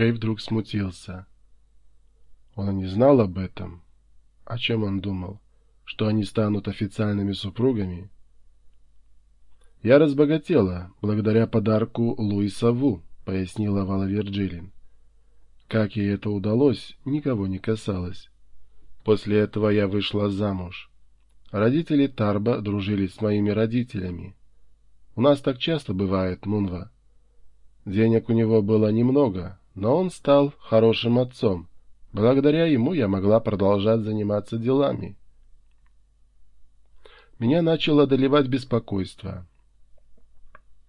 Кей вдруг смутился. Он не знал об этом. О чем он думал? Что они станут официальными супругами? «Я разбогатела благодаря подарку Луиса Ву», — пояснила Вала Вирджилин. Как ей это удалось, никого не касалось. После этого я вышла замуж. Родители Тарба дружили с моими родителями. У нас так часто бывает, Мунва. Денег у него было немного, но он стал хорошим отцом. Благодаря ему я могла продолжать заниматься делами. Меня начало одолевать беспокойство.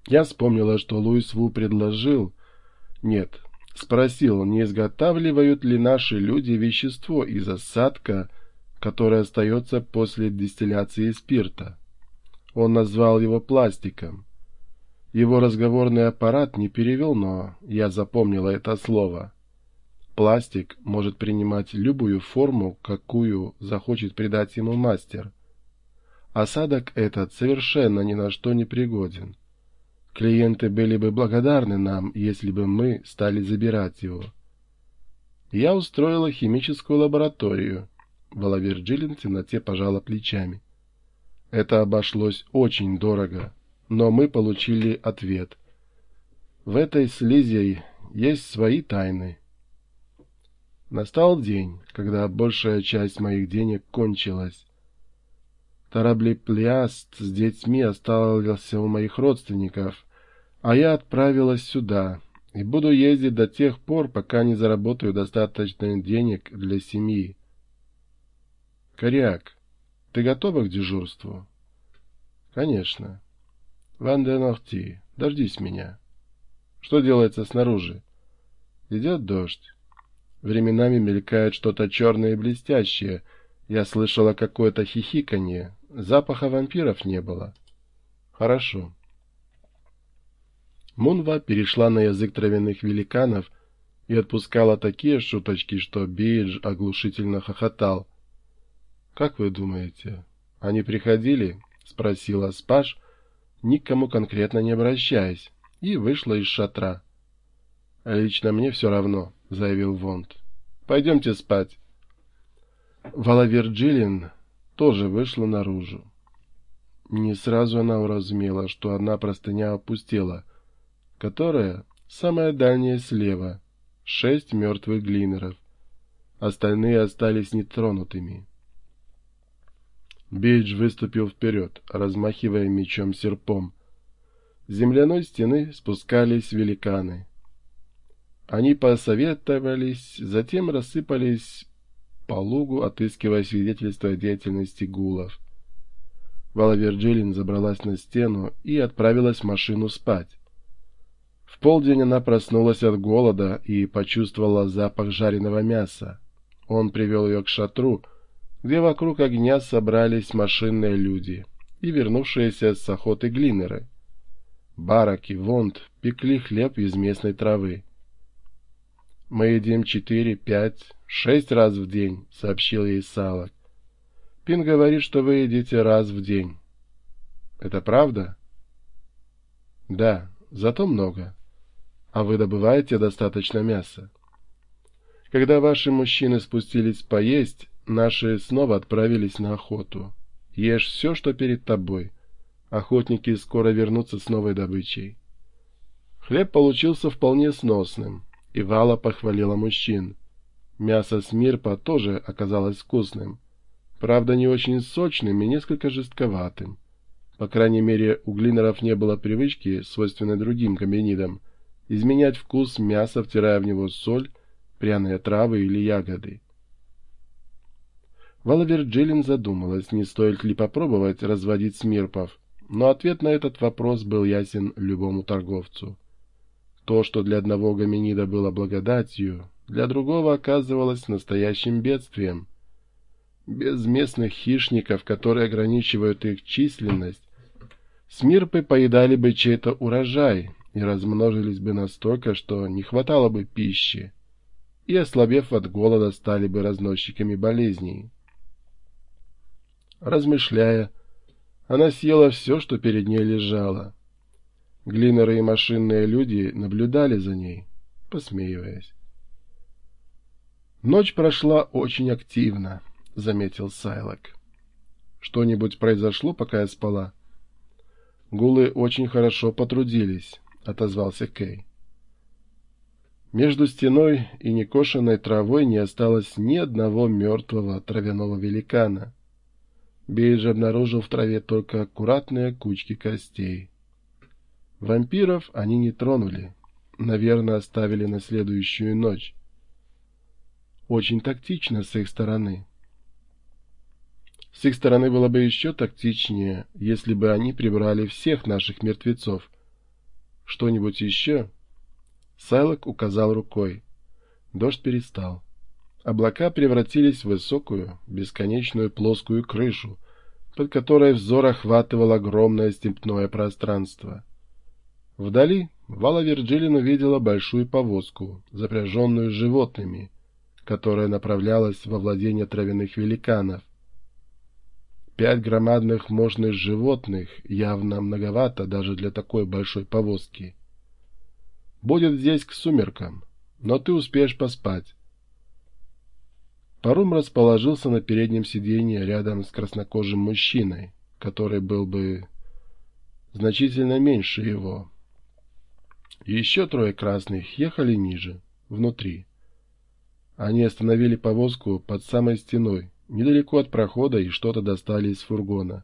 Я вспомнила, что Луис Ву предложил... Нет, спросил, не изготавливают ли наши люди вещество из осадка, которое остается после дистилляции спирта. Он назвал его пластиком. Его разговорный аппарат не перевел, но я запомнила это слово. Пластик может принимать любую форму, какую захочет придать ему мастер. Осадок этот совершенно ни на что не пригоден. Клиенты были бы благодарны нам, если бы мы стали забирать его. Я устроила химическую лабораторию. Валавир Джилин в темноте пожала плечами. Это обошлось очень дорого, но мы получили ответ. В этой слизи есть свои тайны. Настал день, когда большая часть моих денег кончилась. Тараблиплиаст с детьми остался у моих родственников, а я отправилась сюда и буду ездить до тех пор, пока не заработаю достаточно денег для семьи. Коряк, ты готова к дежурству? Конечно. Ван де Нохти, дождись меня. Что делается снаружи? Идет дождь. Временами мелькает что-то черное и блестящее. Я слышала какое-то хихиканье, Запаха вампиров не было. Хорошо. Мунва перешла на язык травяных великанов и отпускала такие шуточки, что Бейдж оглушительно хохотал. «Как вы думаете, они приходили?» — спросила Спаш, никому конкретно не обращаясь, и вышла из шатра. «Лично мне все равно», — заявил Вонт. «Пойдемте спать». Вала Вирджилин тоже вышла наружу. Не сразу она уразумела, что одна простыня опустела, которая самая дальняя слева, шесть мертвых глинеров. Остальные остались нетронутыми. Бейдж выступил вперед, размахивая мечом-серпом. С земляной стены спускались великаны. Они посоветовались, затем рассыпались по лугу, отыскивая свидетельства деятельности гулов. Вала Вирджилин забралась на стену и отправилась в машину спать. В полдень она проснулась от голода и почувствовала запах жареного мяса. Он привел ее к шатру, где вокруг огня собрались машинные люди и вернувшиеся с охоты глинеры. Барак и Вонт пекли хлеб из местной травы. «Мы едим четыре, пять, шесть раз в день», — сообщил ей Салок. «Пин говорит, что вы едите раз в день». «Это правда?» «Да, зато много. А вы добываете достаточно мяса?» Когда ваши мужчины спустились поесть, наши снова отправились на охоту. Ешь все, что перед тобой. Охотники скоро вернутся с новой добычей. Хлеб получился вполне сносным. И Вала похвалила мужчин. Мясо смирпа тоже оказалось вкусным. Правда, не очень сочным и несколько жестковатым. По крайней мере, у глинеров не было привычки, свойственной другим гоминидам, изменять вкус мяса, втирая в него соль, пряные травы или ягоды. Вала Вирджилин задумалась, не стоит ли попробовать разводить смирпов, но ответ на этот вопрос был ясен любому торговцу. То, что для одного гоминида было благодатью, для другого оказывалось настоящим бедствием. Без местных хищников, которые ограничивают их численность, смирпы поедали бы чей-то урожай и размножились бы настолько, что не хватало бы пищи, и, ослабев от голода, стали бы разносчиками болезней. Размышляя, она съела все, что перед ней лежало — Глинеры и машинные люди наблюдали за ней, посмеиваясь. «Ночь прошла очень активно», — заметил Сайлок. «Что-нибудь произошло, пока я спала?» «Гулы очень хорошо потрудились», — отозвался Кей. Между стеной и некошенной травой не осталось ни одного мертвого травяного великана. Бейдж обнаружил в траве только аккуратные кучки костей. Вампиров они не тронули, наверное, оставили на следующую ночь. Очень тактично с их стороны. С их стороны было бы еще тактичнее, если бы они прибрали всех наших мертвецов. Что-нибудь еще? Сайлок указал рукой. Дождь перестал. Облака превратились в высокую, бесконечную плоскую крышу, под которой взор охватывал огромное степное пространство. Вдали Вала Вирджилин увидела большую повозку, запряженную животными, которая направлялась во владение травяных великанов. Пять громадных мощных животных явно многовато даже для такой большой повозки. Будет здесь к сумеркам, но ты успеешь поспать. Парум расположился на переднем сиденье рядом с краснокожим мужчиной, который был бы значительно меньше его. Еще трое красных ехали ниже, внутри. Они остановили повозку под самой стеной, недалеко от прохода, и что-то достали из фургона.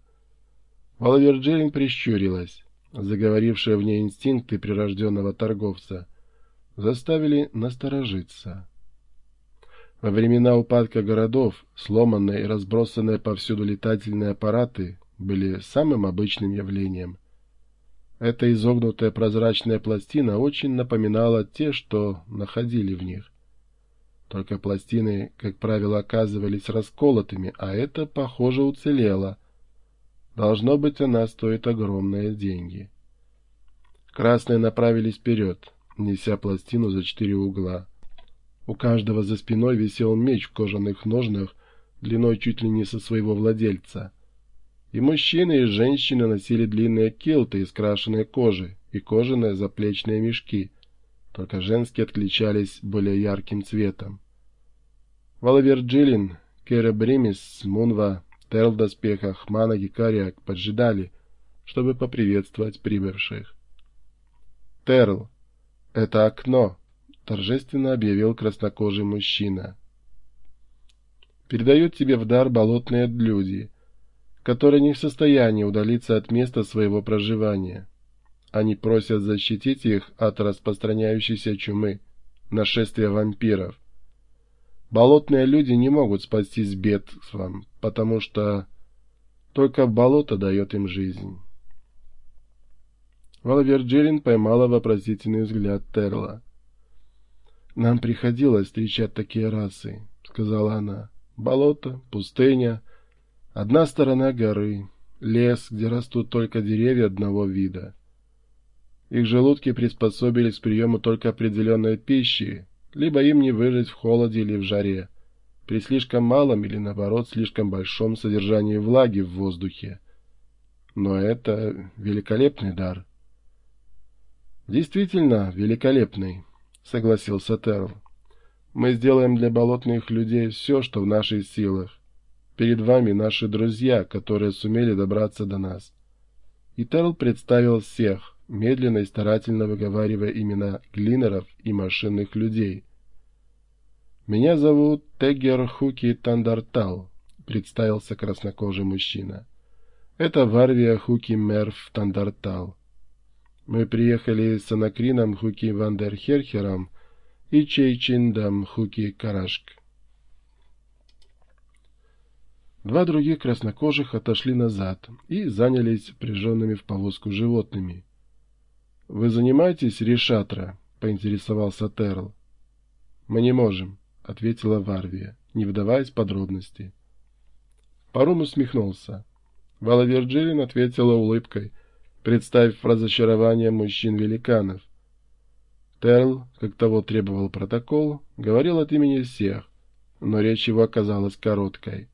Валверджелин прищурилась. Заговорившие в ней инстинкты прирожденного торговца заставили насторожиться. Во времена упадка городов сломанные и разбросанные повсюду летательные аппараты были самым обычным явлением. Эта изогнутая прозрачная пластина очень напоминала те, что находили в них. Только пластины, как правило, оказывались расколотыми, а это, похоже, уцелело. Должно быть, она стоит огромные деньги. Красные направились вперед, неся пластину за четыре угла. У каждого за спиной висел меч в кожаных ножнах, длиной чуть ли не со своего владельца. И мужчины, и женщины носили длинные килты из крашеной кожи и кожаные заплечные мешки — только женские отличались более ярким цветом. Валаверджилин, Кера Бримис, Мунва, Терл в доспехах, Мана Гикариак поджидали, чтобы поприветствовать прибывших. «Терл, это окно!» — торжественно объявил краснокожий мужчина. «Передают тебе в дар болотные люди, которые не в состоянии удалиться от места своего проживания». Они просят защитить их от распространяющейся чумы, нашествия вампиров. Болотные люди не могут спастись бедством, потому что только болото дает им жизнь. Валверджилин поймала вопросительный взгляд Терла. «Нам приходилось встречать такие расы», — сказала она. «Болото, пустыня, одна сторона горы, лес, где растут только деревья одного вида». Их желудки приспособились к приему только определенной пищи, либо им не выжить в холоде или в жаре, при слишком малом или, наоборот, слишком большом содержании влаги в воздухе. Но это великолепный дар. «Действительно великолепный», — согласился Терл. «Мы сделаем для болотных людей все, что в наших силах. Перед вами наши друзья, которые сумели добраться до нас». И Терл представил всех — медленно и старательно выговаривая имена глинеров и машинных людей. «Меня зовут Тегер Хуки Тандартал», — представился краснокожий мужчина. «Это Варвия Хуки Мерф Тандартал. Мы приехали с Анакрином Хуки Вандерхерхером и Чейчиндом Хуки Карашк. Два других краснокожих отошли назад и занялись прижженными в повозку животными. — Вы занимаетесь решатра? — поинтересовался Терл. — Мы не можем, — ответила Варвия, не вдаваясь в подробности. Парум усмехнулся. Вала Вирджилин ответила улыбкой, представив разочарование мужчин-великанов. Терл, как того требовал протокол, говорил от имени всех, но речь его оказалась короткой.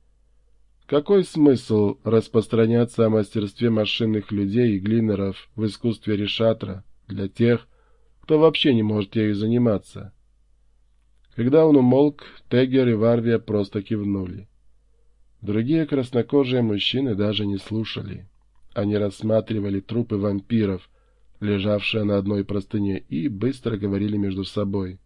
Какой смысл распространяться о мастерстве машинных людей и глинеров в искусстве решатра для тех, кто вообще не может ею заниматься? Когда он умолк, Тегер и Варвия просто кивнули. Другие краснокожие мужчины даже не слушали. Они рассматривали трупы вампиров, лежавшие на одной простыне, и быстро говорили между собой.